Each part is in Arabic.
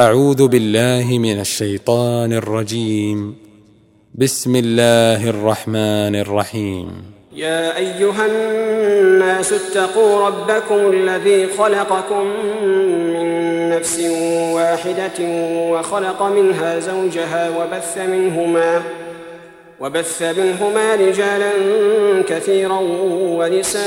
أعوذ بالله من الشيطان الرجيم. بسم الله الرحمن الرحيم. يا أيها الناس اتقوا ربكم الذي خلقكم من نفس واحدة وخلق منها زوجها وبث منهما وبث منهما رجالا كثيرا ونساء.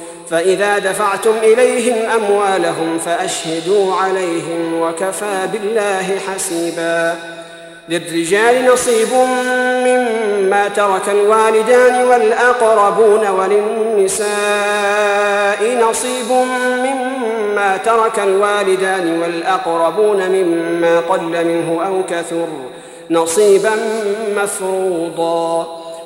فإذا دفعتم إليهم أموالهم فأشهدوا عليهم وكفى بالله حسيباً. للرجال نصيب مما ترك الوالدان والأقربون وللنساء نصيب مما ترك الوالدان والأقربون مما قل منه أو كثر نصيبا مفروضا.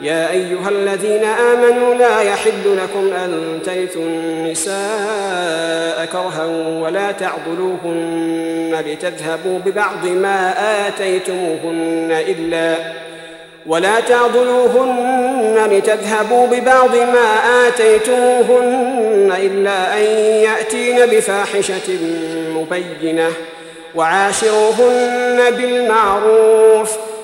يا أيها الذين آمنوا لا يحل لكم أن ترثوا النساء كرها ولا تعضلوهن لتذهبوا ببعض ما آتيتموهن إلا ولا تعضلوهن لتذهبوا ببعض ما آتيتموهن إلا أن يأتين بفاحشة مبينة وعاشروهن بالمعروف ۖ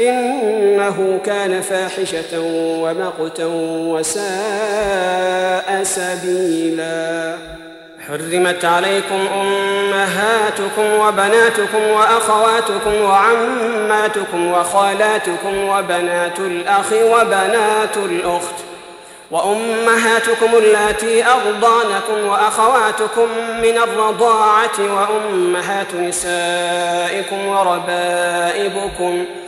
إنه كان فاحشة ومقتا وساء سبيلا. حرمت عليكم أمهاتكم وبناتكم وأخواتكم وعماتكم وخالاتكم وبنات الأخ وبنات الأخت وأمهاتكم اللاتي أرضانكم وأخواتكم من الرضاعة وأمهات نسائكم وربائبكم ۖ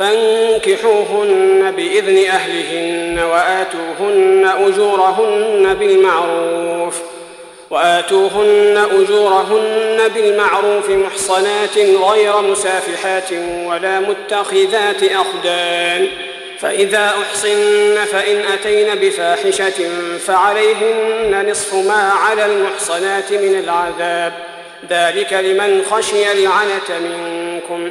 فانكحوهن بإذن أهلهن وآتوهن أجورهن بالمعروف ۖ وآتوهن أجورهن بالمعروف محصنات غير مسافحات ولا متخذات أخدان فإذا أحصن فإن أتين بفاحشة فعليهن نصف ما على المحصنات من العذاب ذلك لمن خشي العنة منكم.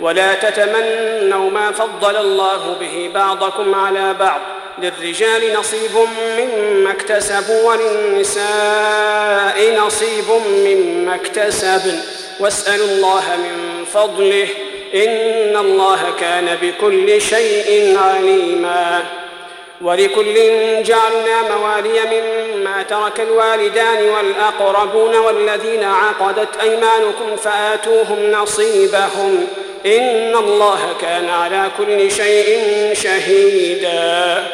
ولا تتمنوا ما فضل الله به بعضكم على بعض. للرجال نصيب مما اكتسبوا وللنساء نصيب مما اكتسبن. واسألوا الله من فضله. إن الله كان بكل شيء عليما. ولكل جعلنا موالي مما ترك الوالدان والأقربون والذين عقدت أيمانكم فآتوهم نصيبهم. إن الله كان على كل شيء شهيداً.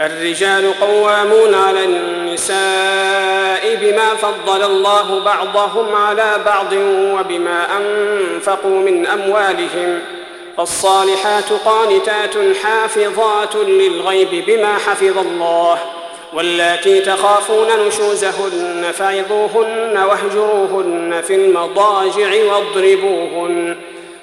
الرجال قوامون على النساء بما فضل الله بعضهم على بعض وبما أنفقوا من أموالهم. فالصالحات قانتات حافظات للغيب بما حفظ الله. واللاتي تخافون نشوزهن فعظوهن واهجروهن في المضاجع واضربوهن.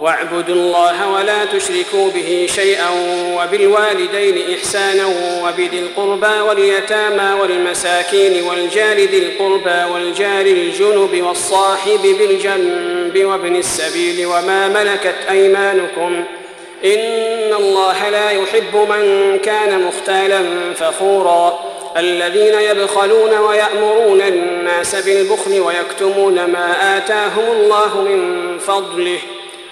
واعبدوا الله ولا تشركوا به شيئا وبالوالدين إحسانا وبذي القربى واليتامى والمساكين والجار ذي القربى والجار الجنب والصاحب بالجنب وابن السبيل وما ملكت أيمانكم إن الله لا يحب من كان مختالا فخورا الذين يبخلون ويأمرون الناس بالبخل ويكتمون ما آتاهم الله من فضله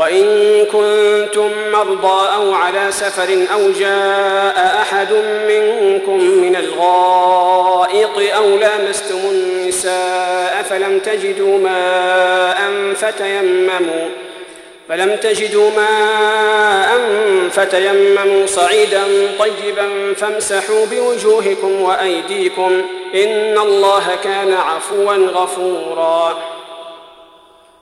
وإن كنتم مرضى أو على سفر أو جاء أحد منكم من الغائط أو لامستم النساء فلم تجدوا ماء فتيمموا فلم تجدوا ماء فتيمموا صعيدا طيبا فامسحوا بوجوهكم وأيديكم إن الله كان عفوا غفورا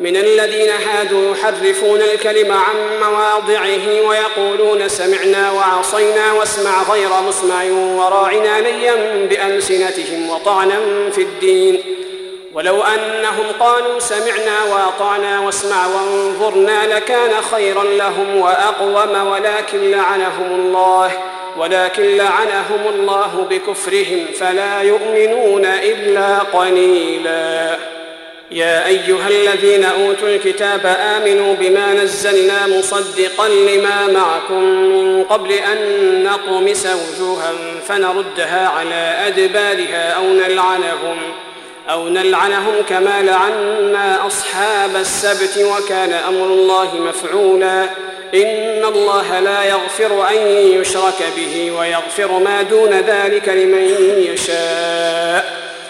من الذين هادوا يحرفون الكلم عن مواضعه ويقولون سمعنا وعصينا واسمع غير مسمع وراعنا ليا بألسنتهم وطعنا في الدين. ولو أنهم قالوا سمعنا وأطعنا واسمع وانظرنا لكان خيرا لهم وأقوم ولكن لعنهم الله ولكن لعنهم الله بكفرهم فلا يؤمنون إلا قليلا. يا أيها الذين أوتوا الكتاب آمنوا بما نزلنا مصدقا لما معكم من قبل أن نطمس وجوها فنردها على أدبارها أو نلعنهم أو نلعنهم كما لعنا أصحاب السبت وكان أمر الله مفعولا إن الله لا يغفر أن يشرك به ويغفر ما دون ذلك لمن يشاء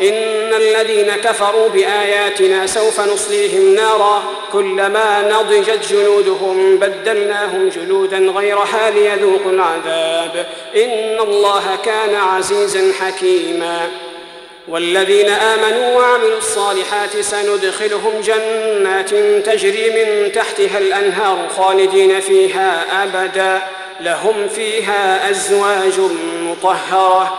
إن الذين كفروا بآياتنا سوف نصليهم نارا كلما نضجت جلودهم بدلناهم جلودا غيرها ليذوقوا العذاب. إن الله كان عزيزا حكيما. والذين آمنوا وعملوا الصالحات سندخلهم جنات تجري من تحتها الأنهار خالدين فيها أبدا. لهم فيها أزواج مطهرة.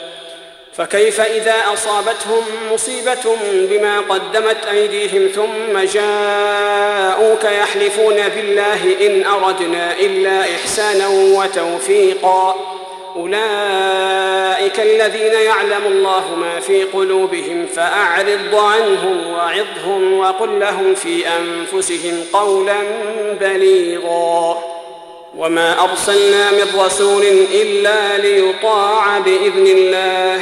فكيف إذا أصابتهم مصيبة بما قدمت أيديهم ثم جاءوك يحلفون بالله إن أردنا إلا إحسانا وتوفيقا أولئك الذين يعلم الله ما في قلوبهم فأعرض عنهم وعظهم وقل لهم في أنفسهم قولا بليغا وما أرسلنا من رسول إلا ليطاع بإذن الله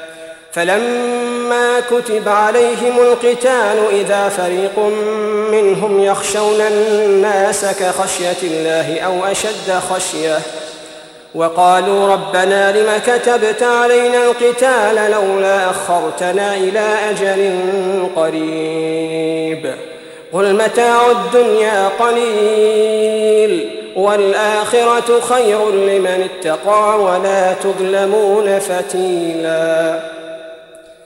فلما كتب عليهم القتال إذا فريق منهم يخشون الناس كخشية الله أو أشد خشية وقالوا ربنا لم كتبت علينا القتال لولا أخرتنا إلى أجل قريب قل متاع الدنيا قليل والآخرة خير لمن اتقى ولا تظلمون فتيلاً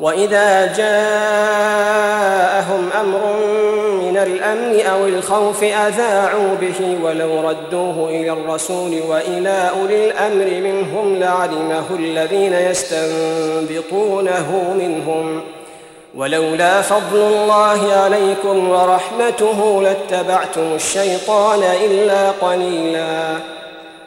وإذا جاءهم أمر من الأمن أو الخوف أذاعوا به ولو ردوه إلى الرسول وإلى أولي الأمر منهم لعلمه الذين يستنبطونه منهم. ولولا فضل الله عليكم ورحمته لاتبعتم الشيطان إلا قليلا.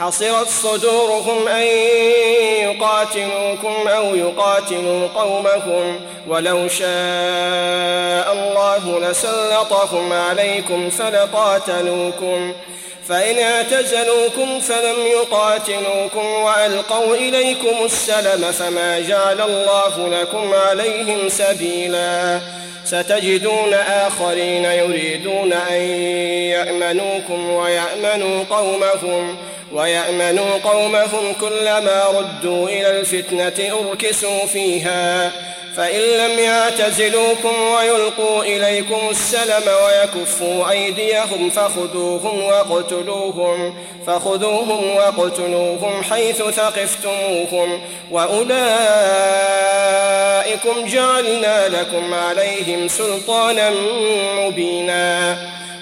حصرت صدورهم أن يقاتلوكم أو يقاتلوا قومهم ولو شاء الله لسلطهم عليكم فلقاتلوكم فإن اعتزلوكم فلم يقاتلوكم وألقوا إليكم السلم فما جعل الله لكم عليهم سبيلا ستجدون آخرين يريدون أن يأمنوكم ويأمنوا قومهم ويأمنوا قومهم كلما ردوا إلى الفتنة أركسوا فيها. فإن لم يعتزلوكم ويلقوا إليكم السلم ويكفوا أيديهم فخذوهم واقتلوهم فخذوهم واقتلوهم حيث ثقفتموهم. وأولئكم جعلنا لكم عليهم سلطانا مبينا.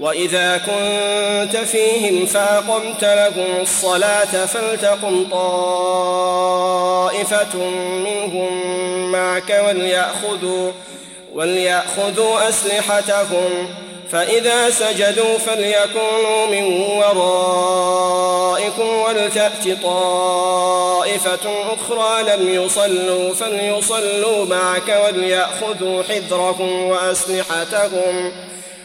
وإذا كنت فيهم فأقمت لهم الصلاة فلتقم طائفة منهم معك وليأخذوا وليأخذوا أسلحتهم. فإذا سجدوا فليكونوا من ورائكم ولتأت طائفة أخرى لم يصلوا فليصلوا معك وليأخذوا حذرهم وأسلحتهم.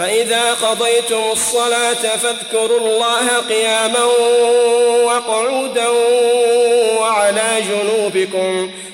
فإذا قضيتم الصلاة فاذكروا الله قياما وقعودا وعلى جنوبكم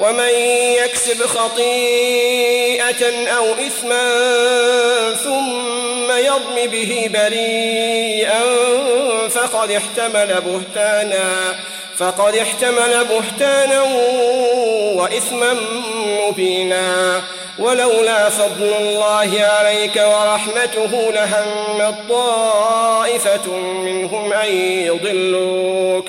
ومن يكسب خطيئة أو إثما ثم يرم به بريئا فقد احتمل بهتانا فقد احتمل بهتانا وإثما مبينا. ولولا فضل الله عليك ورحمته لهم طائفة منهم أن يضلوك.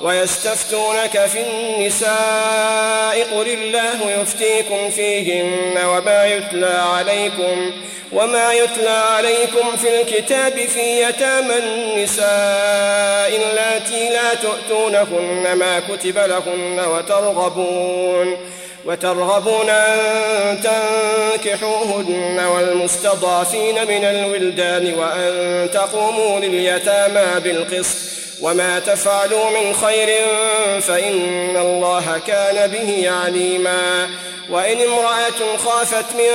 ويستفتونك في النساء قل الله يفتيكم فيهن وما يتلى عليكم وما يتلى عليكم في الكتاب في يتامى النساء اللاتي لا تؤتونهن ما كتب لهن وترغبون وترغبون أن تنكحوهن والمستضعفين من الولدان وأن تقوموا لليتامى بالقسط. وما تفعلوا من خير فإن الله كان به عليما وإن امرأة خافت من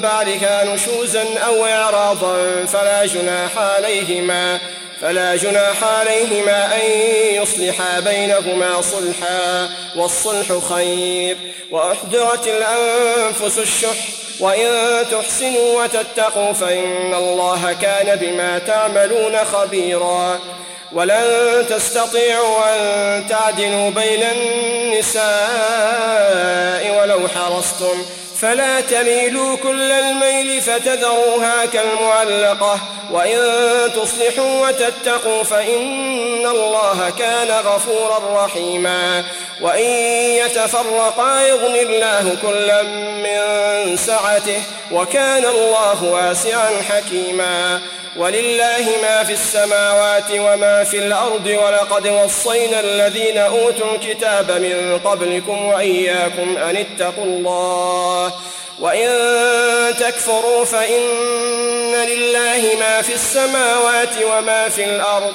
بعدها نشوزا أو إعراضا فلا جناح عليهما فلا جناح عليهما أن يصلحا بينهما صلحا والصلح خير وأحضرت الأنفس الشح وإن تحسنوا وتتقوا فإن الله كان بما تعملون خبيراً ولن تستطيعوا أن تعدلوا بين النساء ولو حرصتم فلا تميلوا كل الميل فتذروها كالمعلقة. وإن تصلحوا وتتقوا فإن الله كان غفورا رحيما. وإن يتفرقا يغن الله كلا من سعته وكان الله واسعا حكيما. ولله ما في السماوات وما في الأرض ولقد وصينا الذين أوتوا الكتاب من قبلكم وإياكم أن اتقوا الله. وإن تكفروا فإن لله ما في السماوات وما في الأرض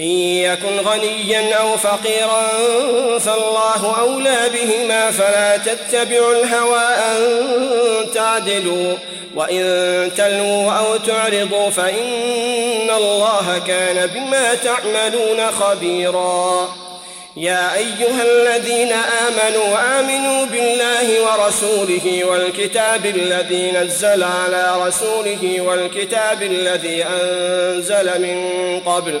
إن يكن غنيا أو فقيرا فالله أولى بهما فلا تتبعوا الهوى أن تعدلوا وإن تلوا أو تعرضوا فإن الله كان بما تعملون خبيرا. يا أيها الذين آمنوا آمنوا بالله ورسوله والكتاب الذي نزل على رسوله والكتاب الذي أنزل من قبل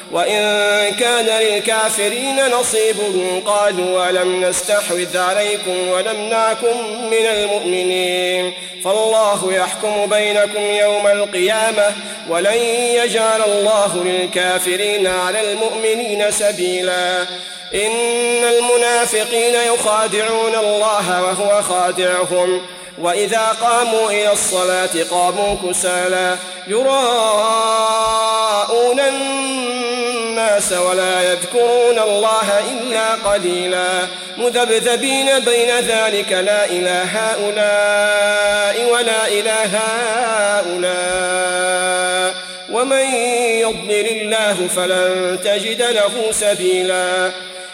وإن كان للكافرين نصيب قالوا ولم نستحوذ عليكم ونمنعكم من المؤمنين. فالله يحكم بينكم يوم القيامة ولن يجعل الله للكافرين على المؤمنين سبيلا. إن المنافقين يخادعون الله وهو خادعهم وإذا قاموا إلى الصلاة قاموا كسالى يراءون الناس ولا يذكرون الله إلا قليلا. مذبذبين بين ذلك لا إله هؤلاء ولا إله هؤلاء. ومن يضلل الله فلن تجد له سبيلا.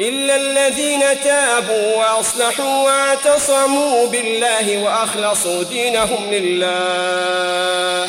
إلا الذين تابوا وأصلحوا واعتصموا بالله وأخلصوا دينهم لله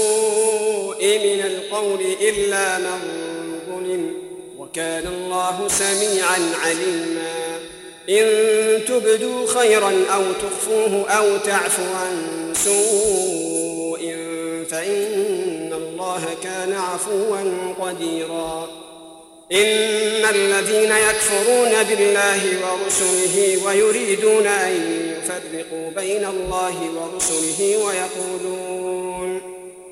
القول إلا من ظلم وكان الله سميعا عليما. إن تبدوا خيرا أو تخفوه أو تعفوا عن سوء فإن الله كان عفوا قديرا. إن الذين يكفرون بالله ورسله ويريدون أن يفرقوا بين الله ورسله ويقولون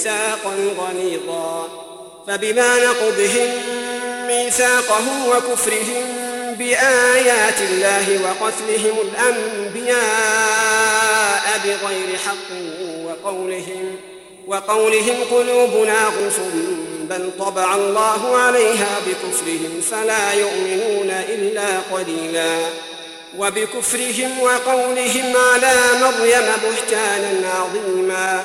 ميثاقا غليظا فبما نقضهم ميثاقهم وكفرهم بآيات الله وقتلهم الأنبياء بغير حق وقولهم وقولهم قلوبنا غلف بل طبع الله عليها بكفرهم فلا يؤمنون إلا قليلا. وبكفرهم وقولهم على مريم بهتانا عظيما.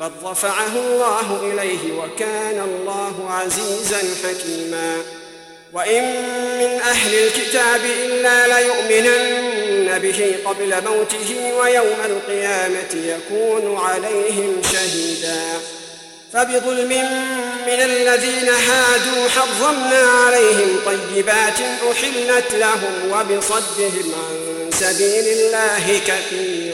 بل رفعه الله إليه وكان الله عزيزا حكيما وإن من أهل الكتاب إلا ليؤمنن به قبل موته ويوم القيامة يكون عليهم شهيدا فبظلم من الذين هادوا حرمنا عليهم طيبات أحلت لهم وبصدهم عن سبيل الله كثيرا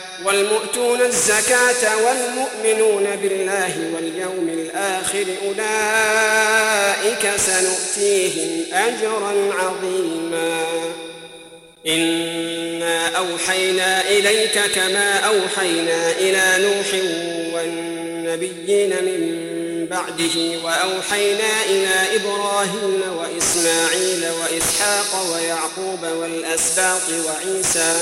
والمؤتون الزكاة والمؤمنون بالله واليوم الآخر أولئك سنؤتيهم أجرا عظيما. إنا أوحينا إليك كما أوحينا إلى نوح والنبيين من بعده وأوحينا إلى إبراهيم وإسماعيل وإسحاق ويعقوب والأسباط وعيسى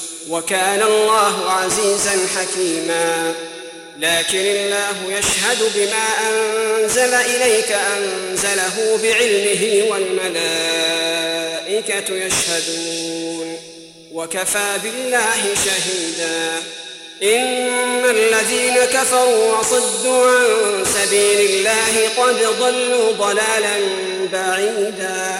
وكان الله عزيزا حكيما. لكن الله يشهد بما أنزل إليك أنزله بعلمه والملائكة يشهدون. وكفى بالله شهيدا. إن الذين كفروا وصدوا عن سبيل الله قد ضلوا ضلالا بعيدا.